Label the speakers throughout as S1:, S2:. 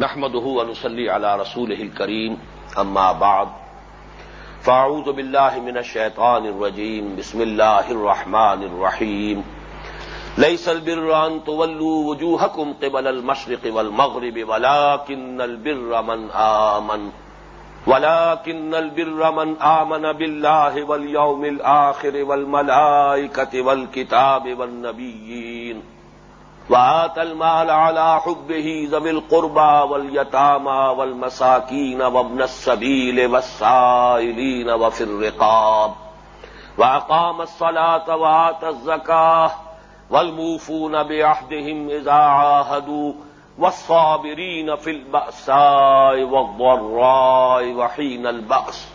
S1: نحمده ونصلي على رسوله الكريم، أما بعد. فأعوذ بالله من الشيطان الرجيم، بسم الله الرحمن الرحيم. ليس البر أن تولوا وجوهكم قبل المشرق والمغرب، ولكن البر من آمن. ولكن البر من آمن بالله واليوم الآخر والملائكة والكتاب والنبيين. وآت المال على حبه ذوي القربى واليتامى والمساكين وابن السبيل والسائلين وفي الرقاب وأقام الصلاة وآت الزكاة والموفون بعهدهم إذا عاهدوا والصابرين في البأساء والضراء وحين البأس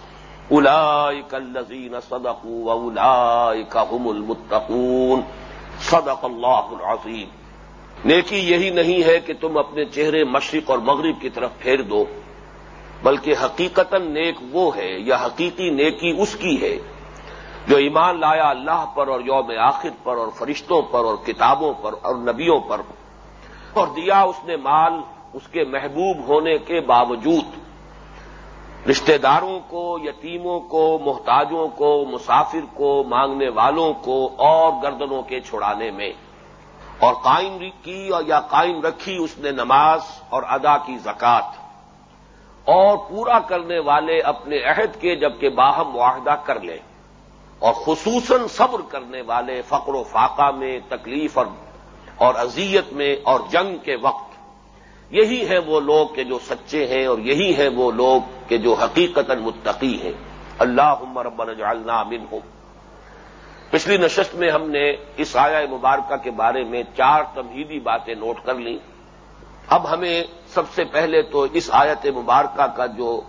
S1: أولئك الذين صدقوا وأولئك هم المتقون صدق الله العظيم نیکی یہی نہیں ہے کہ تم اپنے چہرے مشرق اور مغرب کی طرف پھیر دو، بلکہ حقیقت نیک وہ ہے یا حقیقی نیکی اس کی ہے جو ایمان لایا اللہ پر اور یوم آخر پر اور فرشتوں پر اور کتابوں پر اور نبیوں پر۔ اور دیا اس نے مال اس کے محبوب ہونے کے باوجود۔ رشتہ داروں کو، یتیموں کو، محتاجوں کو، مسافر کو، مانگنے والوں کو اور گردنوں کے چھڑانے میں۔ اور قائم کی یا قائم رکھی اس نے نماز اور ادا کی زکات اور پورا کرنے والے اپنے عہد کے جبکہ باہم معاہدہ کر لیں۔ اور خصوصاً صبر کرنے والے فقر و فاقہ میں تکلیف اور اور اذیت میں اور جنگ کے وقت۔ یہی ہیں وہ لوگ کہ جو سچے ہیں اور یہی ہیں وہ لوگ کہ جو حقیقت متقی ہیں۔ اللہ ربنا جعلنا منہم۔ پچھلی نشست میں ہم نے اس آیا مبارکہ کے بارے میں چار تمہیدی باتیں نوٹ کر لیں۔ اب ہمیں سب سے پہلے تو اس آیت مبارکہ کا جو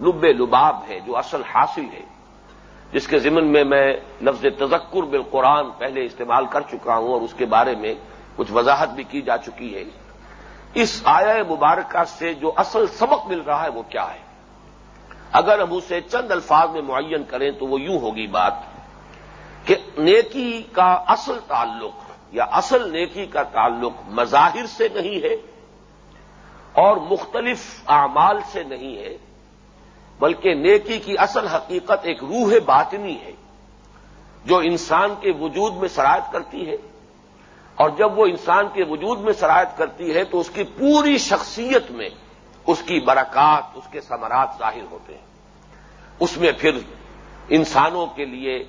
S1: لب لباب ہے، جو اصل حاصل ہے، جس کے ضمن میں میں لفظ تذکر بالقرآن پہلے استعمال کر چکا ہوں اور اس کے بارے میں کچھ وضاحت بھی کی جا چکی ہے۔ اس آیا مبارکہ سے جو اصل سبق مل رہا ہے وہ کیا ہے؟ اگر ہم اسے چند الفاظ میں معین کریں تو وہ یوں ہوگی بات۔ کہ نیکی کا اصل تعلق یا اصل نیکی کا تعلق مظاہر سے نہیں ہے اور مختلف اعمال سے نہیں ہے، بلکہ نیکی کی اصل حقیقت ایک روح باطنی ہے جو انسان کے وجود میں شرائط کرتی ہے۔ اور جب وہ انسان کے وجود میں شرائط کرتی ہے تو اس کی پوری شخصیت میں اس کی برکات، اس کے ثمرات ظاہر ہوتے ہیں۔ اس میں پھر انسانوں کے لیے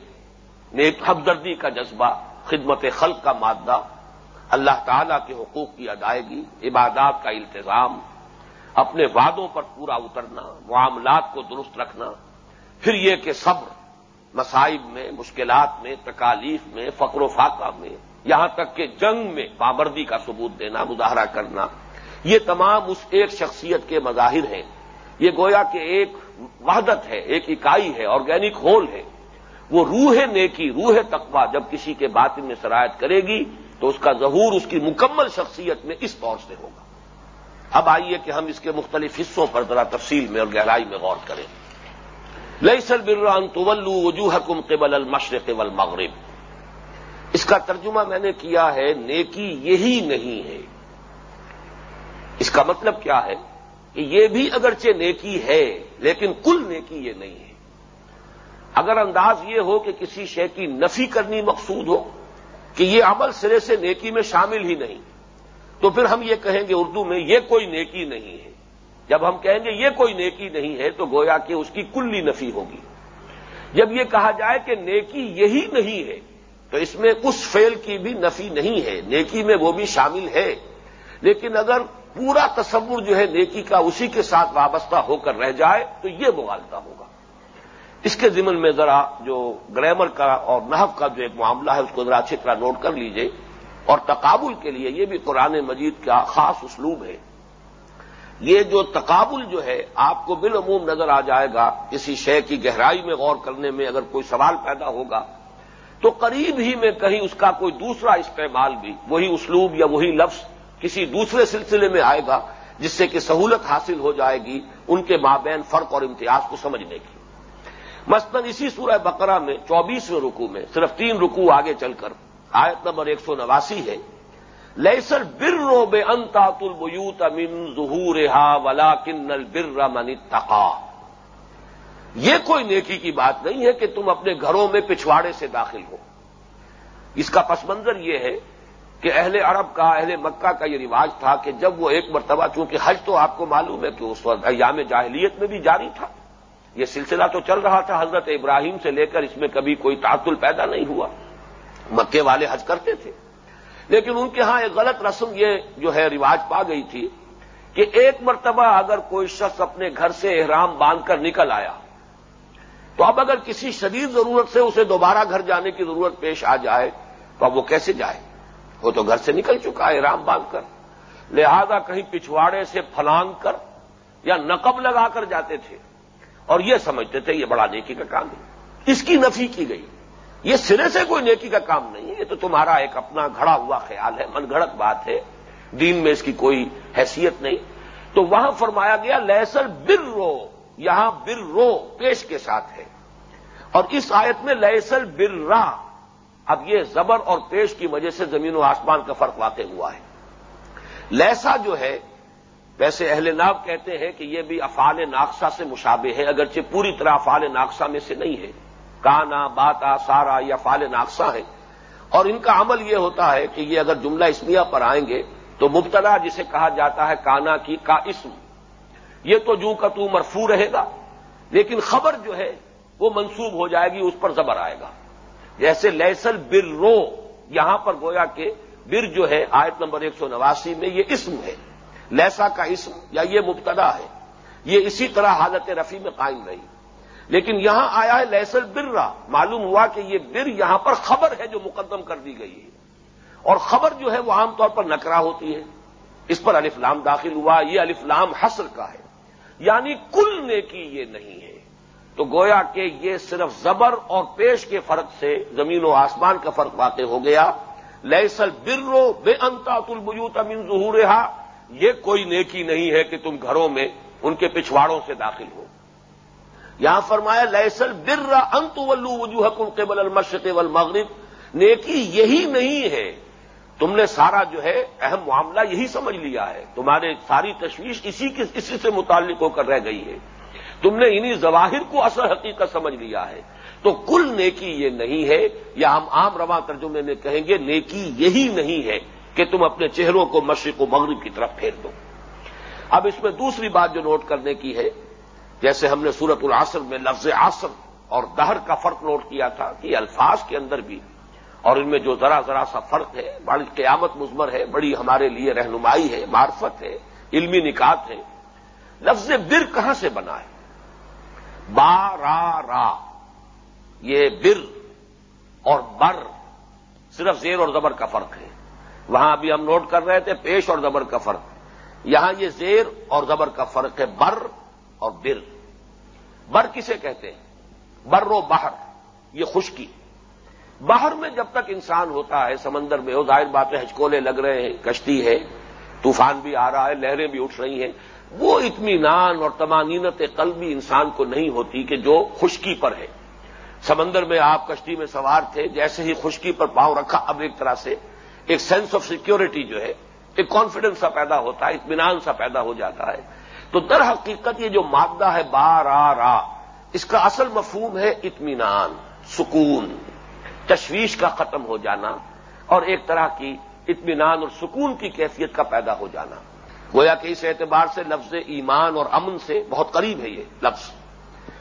S1: نیک ہمدردی کا جذبہ، خدمت خلق کا مادہ، اللہ تعالی کے حقوق کی ادائیگی، عبادات کا التظام اپنے وعدوں پر پورا اترنا، معاملات کو درست رکھنا، پھر یہ کہ صبر، مصائب میں، مشکلات میں، تکالیف میں، فقر و فاقہ میں، یہاں تک کہ جنگ میں پابندی کا ثبوت دینا، مظاہرہ کرنا، یہ تمام اس ایک شخصیت کے مظاہر ہیں۔ یہ گویا کہ ایک وحدت ہے، ایک اکائی ہے آرگینک ہول ہے۔ وہ روح نیکی، روح تقوا جب کسی کے باطن میں شرائط کرے گی، تو اس کا ظہور، اس کی مکمل شخصیت میں اس طور سے ہوگا۔ اب آئیے کہ ہم اس کے مختلف حصوں پر ذرا تفصیل میں اور گہرائی میں غور کریں۔ لئی سل بران طولو وجوہ کم قبل المشرق والمغرب۔ اس کا ترجمہ میں نے کیا ہے، نیکی یہی نہیں ہے۔ اس کا مطلب کیا ہے؟ کہ یہ بھی اگرچہ نیکی ہے، لیکن کل نیکی یہ نہیں ہے۔ اگر انداز یہ ہو کہ کسی شے کی نفی کرنی مقصود ہو، کہ یہ عمل سرے سے نیکی میں شامل ہی نہیں، تو پھر ہم یہ کہیں گے اردو میں یہ کوئی نیکی نہیں ہے۔ جب ہم کہیں گے یہ کوئی نیکی نہیں ہے، تو گویا کہ اس کی کلی نفی ہوگی۔ جب یہ کہا جائے کہ نیکی یہی نہیں ہے، تو اس میں اس فیل کی بھی نفی نہیں ہے، نیکی میں وہ بھی شامل ہے۔ لیکن اگر پورا تصور جو ہے نیکی کا اسی کے ساتھ وابستہ ہو کر رہ جائے، تو یہ مغالطہ ہوگا۔ اس کے ضمن میں ذرا جو گرامر کا اور نحف کا جو ایک معاملہ ہے، اس کو ذرا اچھی طرح نوٹ کر لیجیے۔ اور تقابل کے لیے یہ بھی قرآن مجید کا خاص اسلوب ہے۔ یہ جو تقابل جو ہے، آپ کو بالعموم نظر آ جائے گا کسی شے کی گہرائی میں غور کرنے میں اگر کوئی سوال پیدا ہوگا، تو قریب ہی میں کہیں اس کا کوئی دوسرا استعمال بھی، وہی اسلوب یا وہی لفظ کسی دوسرے سلسلے میں آئے گا، جس سے کہ سہولت حاصل ہو جائے گی ان کے مابین فرق اور امتیاز کو سمجھنے کی۔ مثلاً اسی سورہ بقرہ میں چوبیسویں رکو میں صرف تین رکو آگے چل کر آیت نمبر ایک سو نواسی ہے، لیسل بر رو بے انتاط البیوت امن ظہور ہا ولا کنل بر من تقا یہ کوئی نیکی کی بات نہیں ہے کہ تم اپنے گھروں میں پچھواڑے سے داخل ہو۔ اس کا پس منظر یہ ہے کہ اہل عرب کا، اہل مکہ کا یہ رواج تھا کہ جب وہ ایک مرتبہ چونکہ حج تو آپ کو معلوم ہے کہ اس وقت ایام جاہلیت میں بھی جاری تھا یہ سلسلہ تو چل رہا تھا، حضرت ابراہیم سے لے کر اس میں کبھی کوئی تعطل پیدا نہیں ہوا۔ مکے والے حج کرتے تھے۔ لیکن ان کے ہاں ایک غلط رسم یہ جو ہے، رواج پا گئی تھی کہ ایک مرتبہ اگر کوئی شخص اپنے گھر سے احرام باندھ کر نکل آیا، تو اب اگر کسی شدید ضرورت سے اسے دوبارہ گھر جانے کی ضرورت پیش آ جائے، تو اب وہ کیسے جائے؟ وہ تو گھر سے نکل چکا ہے رام باندھ کر۔ لہذا کہیں پچھواڑے سے پھلانگ کر یا نقب لگا کر جاتے تھے۔ اور یہ سمجھتے تھے یہ بڑا نیکی کا کام ہے۔ اس کی نفی کی گئی۔ یہ سرے سے کوئی نیکی کا کام نہیں ہے، یہ تو تمہارا ایک اپنا گھڑا ہوا خیال ہے، من گھڑت بات ہے۔ دین میں اس کی کوئی حیثیت نہیں۔ تو وہاں فرمایا گیا لہسل بر رو یہاں بر رو پیش کے ساتھ ہے۔ اور اس آیت میں لہسل بر راہ اب یہ زبر اور پیش کی وجہ سے زمین و آسمان کا فرق واقع ہوا ہے۔ لیسا جو ہے ویسے اہل ناب کہتے ہیں کہ یہ بھی افعال ناقصہ سے مشابہ ہے، اگرچہ پوری طرح افعال ناقصہ میں سے نہیں ہے۔ کانا، باتا، سارا، یہ افعال ناقصہ ہے اور ان کا عمل یہ ہوتا ہے کہ یہ اگر جملہ اسمیہ پر آئیں گے تو مبتلا جسے کہا جاتا ہے کانا کی کا اسم۔ یہ تو جو کا تو مرفو رہے گا، لیکن خبر جو ہے وہ منسوب ہو جائے گی، اس پر زبر آئے گا۔ جیسے لیسل بر رو یہاں پر گویا کہ بر جو ہے، آیت نمبر ایک سو نواسی میں یہ اسم ہے۔ لیسا کا اسم یا یہ مبتدا ہے، یہ اسی طرح حالت رفیع میں قائم رہی۔ لیکن یہاں آیا ہے لیسل برا معلوم ہوا کہ یہ بر یہاں پر خبر ہے جو مقدم کر دی گئی ہے۔ اور خبر جو ہے وہ عام طور پر نکرا ہوتی ہے۔ اس پر الفلام داخل ہوا، یہ الفلام حسر کا ہے۔ یعنی کل نیکی یہ نہیں ہے۔ تو گویا کہ یہ صرف زبر اور پیش کے فرق سے زمین و آسمان کا فرق واقع ہو گیا۔ لیسل برو بے انتا تلبیوت امین ظہور یہ کوئی نیکی نہیں ہے کہ تم گھروں میں ان کے پچھواڑوں سے داخل ہو۔ یہاں فرمایا لیسل بر انت ولو وجوہ کم قبل المشرق والمغرب۔ نیکی یہی نہیں ہے۔ تم نے سارا جو ہے اہم معاملہ یہی سمجھ لیا ہے۔ تمہارے ساری تشویش اسی اسی سے متعلق ہو کر رہ گئی ہے۔ تم نے انہی ظواہر کو اصل حقیقت سمجھ لیا ہے۔ تو کل نیکی یہ نہیں ہے۔ یا ہم عام رواں ترجمے میں کہیں گے، نیکی یہی نہیں ہے۔ کہ تم اپنے چہروں کو مشرق و مغرب کی طرف پھیر دو۔ اب اس میں دوسری بات جو نوٹ کرنے کی ہے، جیسے ہم نے سورت العصر میں لفظ عصر اور دہر کا فرق نوٹ کیا تھا کہ الفاظ کے اندر بھی اور ان میں جو ذرا ذرا سا فرق ہے، بڑی قیامت مزمر ہے، بڑی ہمارے لیے رہنمائی ہے، معرفت ہے، علمی نکات ہے۔ لفظ بر کہاں سے بنا ہے؟ با، را را۔ یہ بر اور بر صرف زیر اور زبر کا فرق ہے۔ وہاں ابھی ہم نوٹ کر رہے تھے پیش اور زبر کا فرق۔ یہاں یہ زیر اور زبر کا فرق ہے بر اور بر۔ بر کسے کہتے ہیں؟ بر و باہر یہ خشکی۔ باہر میں جب تک انسان ہوتا ہے، سمندر میں ہو، ظاہر باتیں ہچکولے لگ رہے ہیں، کشتی ہے، طوفان بھی آ رہا ہے، لہریں بھی اٹھ رہی ہیں۔ وہ اطمینان اور تمانینت قلبی انسان کو نہیں ہوتی کہ جو خشکی پر ہے۔ سمندر میں آپ کشتی میں سوار تھے، جیسے ہی خشکی پر پاؤں رکھا، اب ایک طرح سے ایک سینس آف سیکورٹی جو ہے، ایک کانفیڈنس سا پیدا ہوتا ہے، اطمینان سا پیدا ہو جاتا ہے۔ تو در حقیقت یہ جو مادہ ہے بار آ را، اس کا اصل مفہوم ہے اطمینان، سکون۔ تشویش کا ختم ہو جانا اور ایک طرح کی اطمینان اور سکون کی کیفیت کا پیدا ہو جانا۔ گویا کہ اس اعتبار سے لفظ ایمان اور امن سے بہت قریب ہے یہ لفظ۔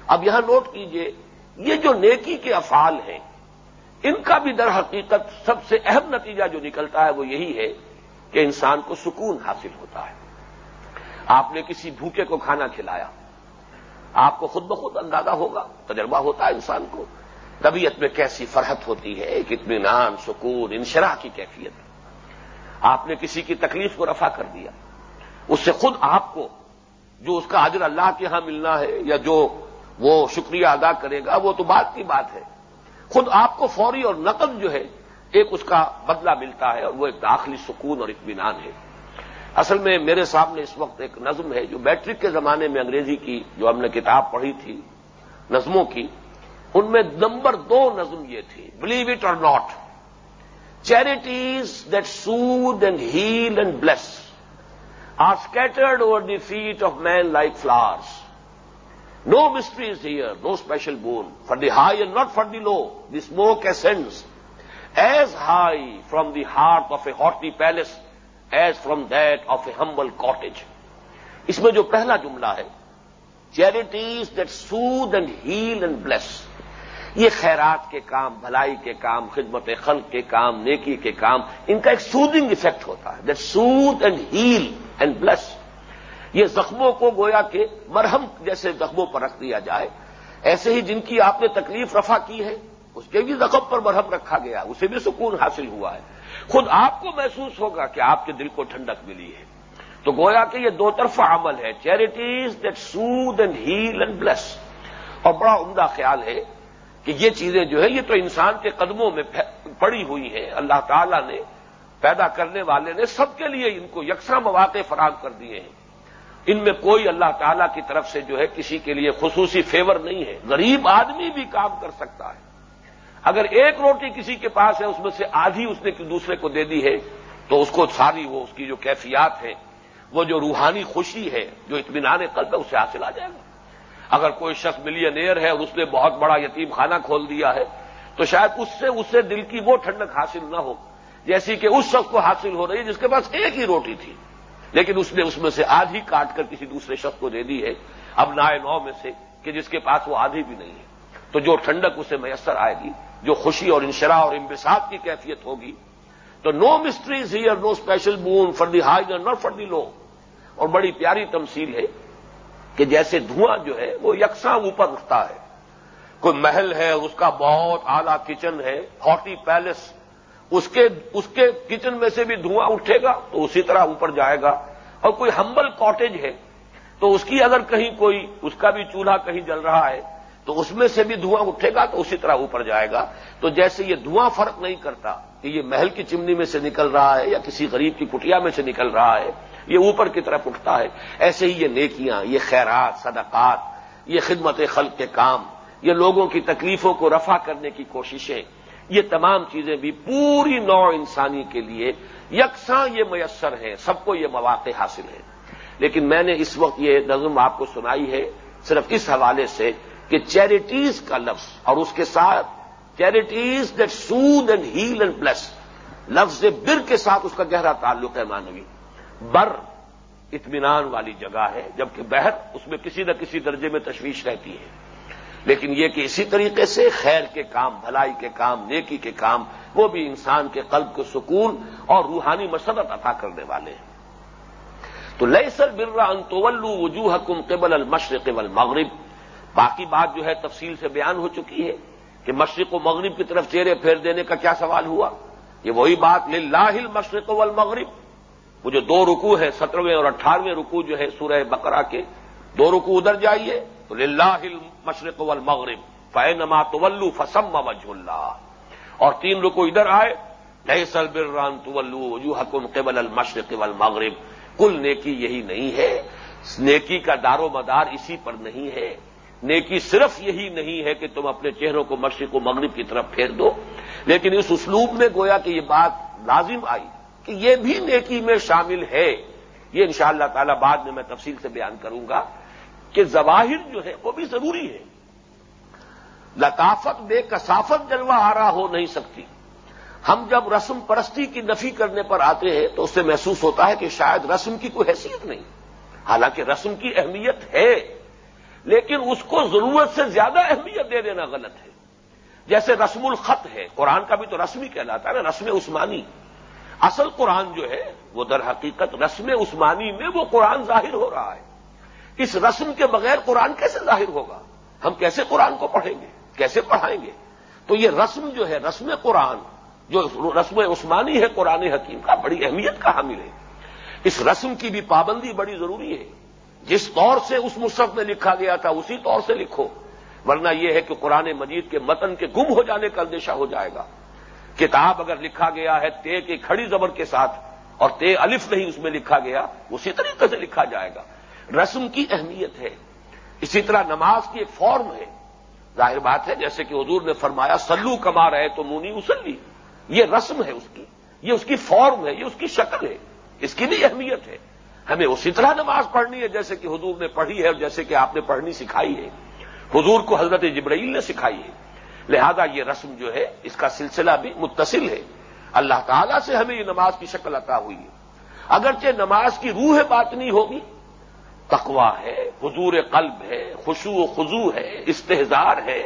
S1: اب یہاں نوٹ کیجیے، یہ جو نیکی کے افعال ہیں ان کا بھی در حقیقت سب سے اہم نتیجہ جو نکلتا ہے وہ یہی ہے کہ انسان کو سکون حاصل ہوتا ہے۔ آپ نے کسی بھوکے کو کھانا کھلایا، آپ کو خود بخود اندازہ ہوگا، تجربہ ہوتا ہے انسان کو۔ طبیعت میں کیسی فرحت ہوتی ہے، ایک اطمینان، سکون، انشراح کی کیفیت۔ آپ نے کسی کی تکلیف کو رفع کر دیا۔ اس سے خود آپ کو جو اس کا حاضر اللہ کے ہاں ملنا ہے یا جو وہ شکریہ ادا کرے گا، وہ تو بات کی بات ہے۔ خود آپ کو فوری اور نقد جو ہے، ایک اس کا بدلہ ملتا ہے اور وہ ایک داخلی سکون اور اطمینان ہے اصل میں میرے سامنے اس وقت ایک نظم ہے جو میٹرک کے زمانے میں انگریزی کی جو ہم نے کتاب پڑھی تھی، نظموں کی، ان میں نمبر دو نظم یہ تھی believe it or not charities that soothe and heal and bless are scattered over the feet of men like flowers. No mystery is here, no special boon. For the high and not for the low, the smoke ascends as high from the heart of a haughty palace as from that of a humble cottage. اس میں جو پہلا جملہ ہے charities that soothe and heal and bless یہ خیرات کے کام بھلائی کے کام خدمت خلق کے کام نیکی کے کام ان کا ایک سودنگ افیکٹ ہوتا ہے that soothe and heal and bills یہ زخموں کو گویا کہ مرہم جیسے زخموں پر رکھ دیا جائے۔ ایسے ہی جن کی آپ نے تکلیف رفع کی ہے، اس کے بھی زخم پر مرہم رکھا گیا، اسے بھی سکون حاصل ہوا ہے۔ خود آپ کو محسوس ہوگا کہ آپ کے دل کو ٹھنڈک ملی ہے۔ تو گویا کہ یہ دو طرفہ عمل ہے charities that soothe and heal and bless اور بڑا عمدہ خیال ہے کہ یہ چیزیں جو ہے یہ تو انسان کے قدموں میں پڑی ہوئی ہیں۔ اللہ تعالی نے پیدا کرنے والے نے سب کے لیے ان کو یکساں مواقع فراہم کر دیے ہیں۔ ان میں کوئی اللہ تعالی کی طرف سے جو ہے کسی کے لیے خصوصی فیور نہیں ہے۔ غریب آدمی بھی کام کر سکتا ہے۔ اگر ایک روٹی کسی کے پاس ہے، اس میں سے آدھی اس نے دوسرے کو دے دی ہے، تو اس کو ساری وہ اس کی جو کیفیات ہے وہ جو روحانی خوشی ہے، جو اطمینان قلب ہے، اسے حاصل آ جائے گا۔ اگر کوئی شخص ملینئر ہے اور اس نے بہت بڑا یتیم خانہ کھول دیا ہے، تو شاید اس سے اس سے دل کی وہ ٹھنڈک حاصل نہ ہو، جیسی کہ اس شخص کو حاصل ہو رہی ہے جس کے پاس ایک ہی روٹی تھی۔ لیکن اس نے اس میں سے آدھی کاٹ کر کسی دوسرے شخص کو دے دی ہے۔ اب نائے نو میں سے کہ جس کے پاس وہ آدھی بھی نہیں ہے۔ تو جو ٹھنڈک اسے میسر آئے گی، جو خوشی اور انشرا اور امبساط کی کیفیت ہوگی، تو no mysteries he no special boon for the high or not for the low اور بڑی پیاری تمثیل ہے کہ جیسے دھواں جو ہے، وہ یکساں اوپر اٹھتا ہے۔ کوئی محل ہے، اس کا بہت اعلی کچن ہے ہاٹی پیلس اس کے اس کے کچن میں سے بھی دھواں اٹھے گا تو اسی طرح اوپر جائے گا۔ اور کوئی ہمبل کاٹیج ہے تو اس کی اگر کہیں کوئی، اس کا بھی چولہا کہیں جل رہا ہے تو اس میں سے بھی دھواں اٹھے گا تو اسی طرح اوپر جائے گا۔ تو جیسے یہ دھواں فرق نہیں کرتا کہ یہ محل کی چمنی میں سے نکل رہا ہے یا کسی غریب کی کٹیا میں سے نکل رہا ہے، یہ اوپر کی طرف اٹھتا ہے۔ ایسے ہی یہ نیکیاں، یہ خیرات، صدقات، یہ خدمت خلق کے کام، یہ لوگوں کی تکلیفوں کو رفع کرنے کی کوششیں۔ یہ تمام چیزیں بھی پوری نو انسانی کے لیے یکساں یہ میسر ہیں، سب کو یہ مواقع حاصل ہیں۔ لیکن میں نے اس وقت یہ نظم آپ کو سنائی ہے صرف اس حوالے سے کہ چیریٹیز کا لفظ اور اس کے ساتھ charities that soothe and heal and bless لفظ بر کے ساتھ اس کا گہرا تعلق ہے مانوی۔ بر اطمینان والی جگہ ہے، جبکہ بہر اس میں کسی نہ کسی درجے میں تشویش رہتی ہے۔ لیکن یہ کہ اسی طریقے سے خیر کے کام، بھلائی کے کام، نیکی کے کام، وہ بھی انسان کے قلب کو سکون اور روحانی مسرت عطا کرنے والے ہیں۔ تو لئی سر برا انتولو وجوہ کم قبل المشرق والمغرب۔ باقی بات جو ہے تفصیل سے بیان ہو چکی ہے کہ مشرق و مغرب کی طرف چہرے پھیر دینے کا کیا سوال ہوا؟ یہ وہی بات لاہل مشرق والمغرب۔ وہ جو دو رکو ہے سترویں اور اٹھارہویں رکو جو ہے سورہ بقرہ کے، دو رکو ادھر جائیے تو لاہ مشرق والمغرب فینما طلو فسم وجہ اللہ اور تین رکو ادھر آئے نئے سلبران طلو وجو حکم قبل المشرق والمغرب۔ کل نیکی یہی نہیں ہے، نیکی کا دار و مدار اسی پر نہیں ہے۔ نیکی صرف یہی نہیں ہے کہ تم اپنے چہروں کو مشرق و مغرب کی طرف پھیر دو، لیکن اس اسلوب میں گویا کہ یہ بات لازم آئی کہ یہ بھی نیکی میں شامل ہے۔ یہ ان شاء اللہ تعالی بعد میں میں تفصیل سے بیان کروں گا۔ کہ ظواہر جو ہے وہ بھی ضروری ہے لطافت بے کثافت جلوہ آرا ہو نہیں سکتی۔ ہم جب رسم پرستی کی نفی کرنے پر آتے ہیں تو اس سے محسوس ہوتا ہے کہ شاید رسم کی کوئی حیثیت نہیں۔ حالانکہ رسم کی اہمیت ہے، لیکن اس کو ضرورت سے زیادہ اہمیت دے دینا غلط ہے۔ جیسے رسم الخط ہے، قرآن کا بھی تو رسمی کہلاتا ہے نا، رسم عثمانی۔ اصل قرآن جو ہے، وہ در حقیقت رسم عثمانی میں وہ قرآن ظاہر ہو رہا ہے۔ اس رسم کے بغیر قرآن کیسے ظاہر ہوگا؟ ہم کیسے قرآن کو پڑھیں گے؟ کیسے پڑھائیں گے؟ تو یہ رسم جو ہے، رسم قرآن، جو رسم عثمانی ہے، قرآن حکیم کا بڑی اہمیت کا حامل ہے۔ اس رسم کی بھی پابندی بڑی ضروری ہے۔ جس طور سے اس مصحف میں لکھا گیا تھا، اسی طور سے لکھو۔ ورنہ یہ ہے کہ قرآن مجید کے متن کے گم ہو جانے کا اندیشہ ہو جائے گا۔ کتاب اگر لکھا گیا ہے، تے کی کھڑی زبر کے ساتھ اور تے الف نہیں اس میں لکھا گیا، اسی طریقے سے لکھا جائے گا۔ رسم کی اہمیت ہے۔ اسی طرح نماز کی ایک فارم ہے۔ ظاہر بات ہے، جیسے کہ حضور نے فرمایا سلو کما رہے تو مونی اسلی یہ رسم ہے اس کی، یہ اس کی فارم ہے، یہ اس کی شکل ہے۔ اس کی بھی اہمیت ہے۔ ہمیں اسی طرح نماز پڑھنی ہے، جیسے کہ حضور نے پڑھی ہے اور جیسے کہ آپ نے پڑھنی سکھائی ہے۔ حضور کو حضرت جبرائیل نے سکھائی ہے۔ لہذا یہ رسم جو ہے، اس کا سلسلہ بھی متصل ہے۔ اللہ تعالیٰ سے ہمیں یہ نماز کی شکل عطا ہوئی ہے۔ اگرچہ نماز کی روح بات نہیں ہوگی تقوا ہے، حضور قلب ہے خوشو و خضو ہے استحزار ہے۔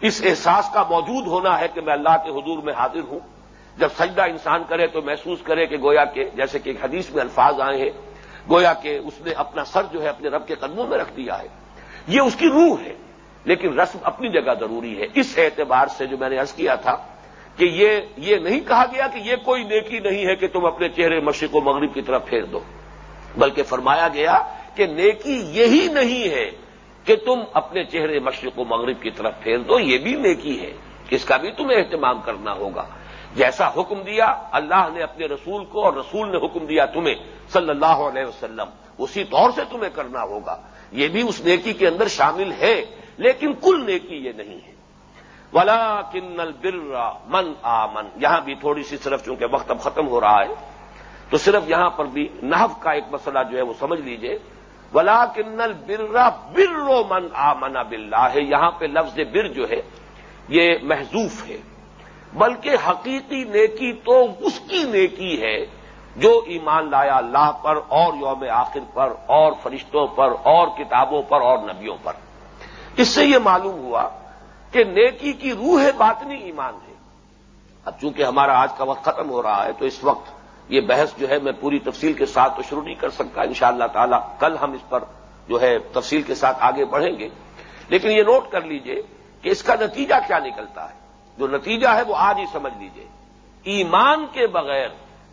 S1: اس احساس کا موجود ہونا ہے کہ میں اللہ کے حضور میں حاضر ہوں۔ جب سجدہ انسان کرے تو محسوس کرے کہ گویا کے جیسے کہ ایک حدیث میں الفاظ آئے ہیں، گویا کہ اس نے اپنا سر جو ہے اپنے رب کے قدموں میں رکھ دیا ہے۔ یہ اس کی روح ہے، لیکن رسم اپنی جگہ ضروری ہے۔ اس اعتبار سے جو میں نے ارض کیا تھا کہ یہ یہ نہیں کہا گیا کہ یہ کوئی نیکی نہیں ہے کہ تم اپنے چہرے مشرق و مغرب کی طرف پھیر دو، بلکہ فرمایا گیا کہ نیکی یہی نہیں ہے کہ تم اپنے چہرے مشرق و مغرب کی طرف پھیر دو، یہ بھی نیکی ہے اس کا بھی تمہیں اہتمام کرنا ہوگا۔ جیسا حکم دیا اللہ نے اپنے رسول کو اور رسول نے حکم دیا تمہیں صلی اللہ علیہ وسلم، اسی طور سے تمہیں کرنا ہوگا۔ یہ بھی اس نیکی کے اندر شامل ہے، لیکن کل نیکی یہ نہیں ہے۔ ولا کنل برا من آ من یہاں بھی تھوڑی سی صرف چونکہ وقت اب ختم ہو رہا ہے، تو صرف یہاں پر بھی نحف کا ایک مسئلہ جو ہے وہ سمجھ لیجیے۔ ولا کنل برا برو من آ منا بلّہ ہے یہاں پہ لفظ بر جو ہے، یہ محضوف ہے۔ بلکہ حقیقی نیکی تو اس کی نیکی ہے جو ایمان لایا اللہ پر اور یوم آخر پر اور فرشتوں پر اور کتابوں پر اور نبیوں پر۔ اس سے یہ معلوم ہوا کہ نیکی کی روح باطنی ایمان ہے۔ اب چونکہ ہمارا آج کا وقت ختم ہو رہا ہے، تو اس وقت یہ بحث جو ہے میں پوری تفصیل کے ساتھ تو شروع نہیں کر سکتا ان شاء اللہ تعالی کل ہم اس پر جو ہے تفصیل کے ساتھ آگے بڑھیں گے۔ لیکن یہ نوٹ کر لیجیے کہ اس کا نتیجہ کیا نکلتا ہے۔ جو نتیجہ ہے وہ آج ہی سمجھ لیجیے۔ ایمان کے بغیر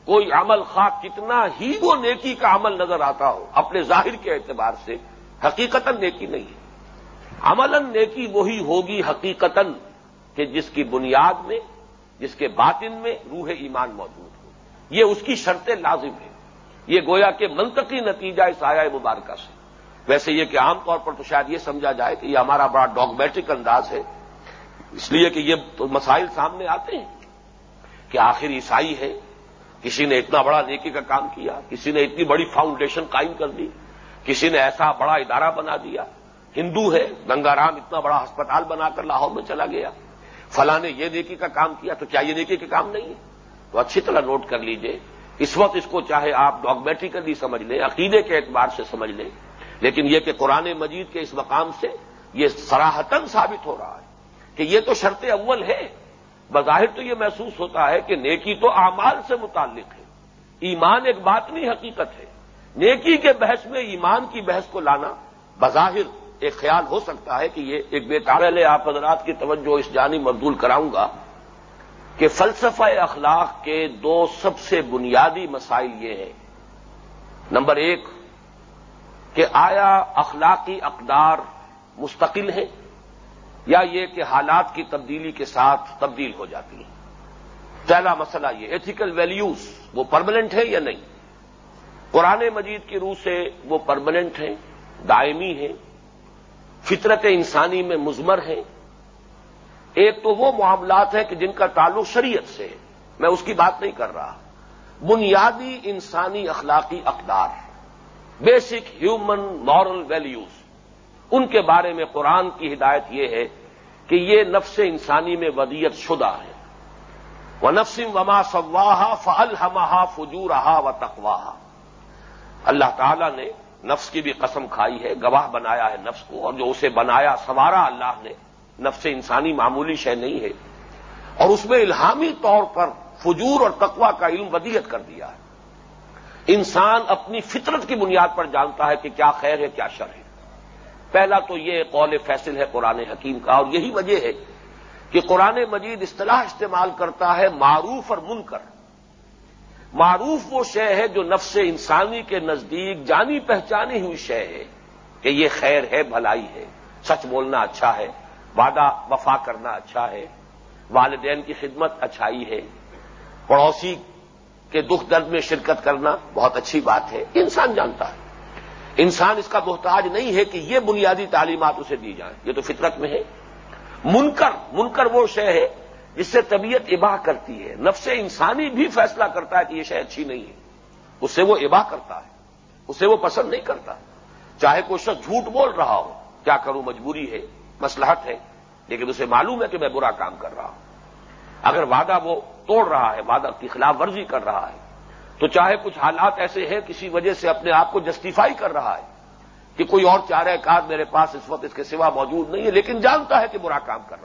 S1: کوئی عمل خواہ کتنا ہی وہ نیکی کا عمل نظر آتا ہو، اپنے ظاہر کے اعتبار سے حقیقت نیکی نہیں ہے۔ عمل نیکی وہی ہوگی حقیقت کہ جس کی بنیاد میں، جس کے باطن میں روح ایمان موجود یہ اس کی شرط لازم ہے یہ گویا کہ منطقی نتیجہ اس آیا مبارکہ سے۔ ویسے یہ کہ عام طور پر تو شاید یہ سمجھا جائے کہ یہ ہمارا بڑا ڈاگمیٹک انداز ہے۔ اس لیے کہ یہ تو مسائل سامنے آتے ہیں کہ آخر عیسائی ہے۔ کسی نے اتنا بڑا نیکی کا کام کیا، کسی نے اتنی بڑی فاؤنڈیشن قائم کر دی، کسی نے ایسا بڑا ادارہ بنا دیا۔ ہندو ہے، گنگا رام اتنا بڑا ہسپتال بنا کر لاہور میں چلا گیا۔ فلاں نے یہ نیکی کا کام کیا تو کیا یہ نیکی کا کام نہیں ہے؟ تو اچھی طرح نوٹ کر لیجیے، اس وقت اس کو چاہے آپ ڈاگمیٹیکلی سمجھ لیں، عقیدے کے اعتبار سے سمجھ لیں، لیکن یہ کہ قرآن مجید کے اس مقام سے یہ سراہتن ثابت ہو رہا ہے کہ یہ تو شرط اول ہے۔ بظاہر تو یہ محسوس ہوتا ہے کہ نیکی تو اعمال سے متعلق ہے۔ ایمان ایک بات نہیں حقیقت ہے۔ نیکی کے بحث میں ایمان کی بحث کو لانا بظاہر ایک خیال ہو سکتا ہے کہ یہ ایک بے ہے۔ آپ حضرات کی توجہ اس جانی مردول کراؤں گا۔ کہ فلسفہ اخلاق کے دو سب سے بنیادی مسائل یہ ہیں۔ نمبر ایک، کہ آیا اخلاقی اقدار مستقل ہیں یا یہ کہ حالات کی تبدیلی کے ساتھ تبدیل ہو جاتی ہیں۔ پہلا مسئلہ یہ ایتھیکل ویلیوز وہ پرماننٹ ہے یا نہیں؟ قرآن مجید کی روح سے وہ پرماننٹ ہیں، دائمی ہیں، فطرت انسانی میں مزمر ہیں ایک تو وہ معاملات ہیں کہ جن کا تعلق شریعت سے ہے۔ میں اس کی بات نہیں کر رہا۔ بنیادی انسانی اخلاقی اقدار بیسک ہیومن مارل ویلیوز۔ ان کے بارے میں قرآن کی ہدایت یہ ہے کہ یہ نفس انسانی میں ودیت شدہ ہے وہ نفسم وما سواہا فل ہما فجورہا و تقواہا اللہ تعالی نے نفس کی بھی قسم کھائی ہے، گواہ بنایا ہے نفس کو اور جو اسے بنایا، سوارا اللہ نے نفس انسانی معمولی شے نہیں ہے اور اس میں الہامی طور پر فجور اور تقوا کا علم ودیت کر دیا ہے۔ انسان اپنی فطرت کی بنیاد پر جانتا ہے کہ کیا خیر ہے، کیا شر ہے۔ پہلا تو یہ قول فیصل ہے قرآن حکیم کا، اور یہی وجہ ہے کہ قرآن مجید اصطلاح استعمال کرتا ہے معروف اور منکر۔ معروف وہ شے ہے جو نفس انسانی کے نزدیک جانی پہچانی ہوئی شے ہے کہ یہ خیر ہے، بھلائی ہے، سچ بولنا اچھا ہے۔ وعدہ وفا کرنا اچھا ہے۔ والدین کی خدمت اچھائی ہے۔ پڑوسی کے دکھ درد میں شرکت کرنا بہت اچھی بات ہے۔ انسان جانتا ہے۔ انسان اس کا محتاج نہیں ہے کہ یہ بنیادی تعلیمات اسے دی جائیں۔ یہ تو فطرت میں ہے۔ منکر منکر وہ شے ہے جس سے طبیعت اباہ کرتی ہے۔ نفس انسانی بھی فیصلہ کرتا ہے کہ یہ شے اچھی نہیں ہے۔ اس سے وہ اباہ کرتا ہے۔ اسے وہ پسند نہیں کرتا۔ چاہے کوئی شخص جھوٹ بول رہا ہو۔ کیا کروں؟ مجبوری ہے۔ مسلحت ہے، لیکن اسے معلوم ہے کہ میں برا کام کر رہا ہوں۔ اگر وعدہ وہ توڑ رہا ہے، وعدہ کی خلاف ورزی کر رہا ہے، تو چاہے کچھ حالات ایسے ہیں، کسی وجہ سے اپنے آپ کو جسٹیفائی کر رہا ہے کہ کوئی اور چارہ کار میرے پاس اس وقت اس کے سوا موجود نہیں ہے، لیکن جانتا ہے کہ برا کام کر رہا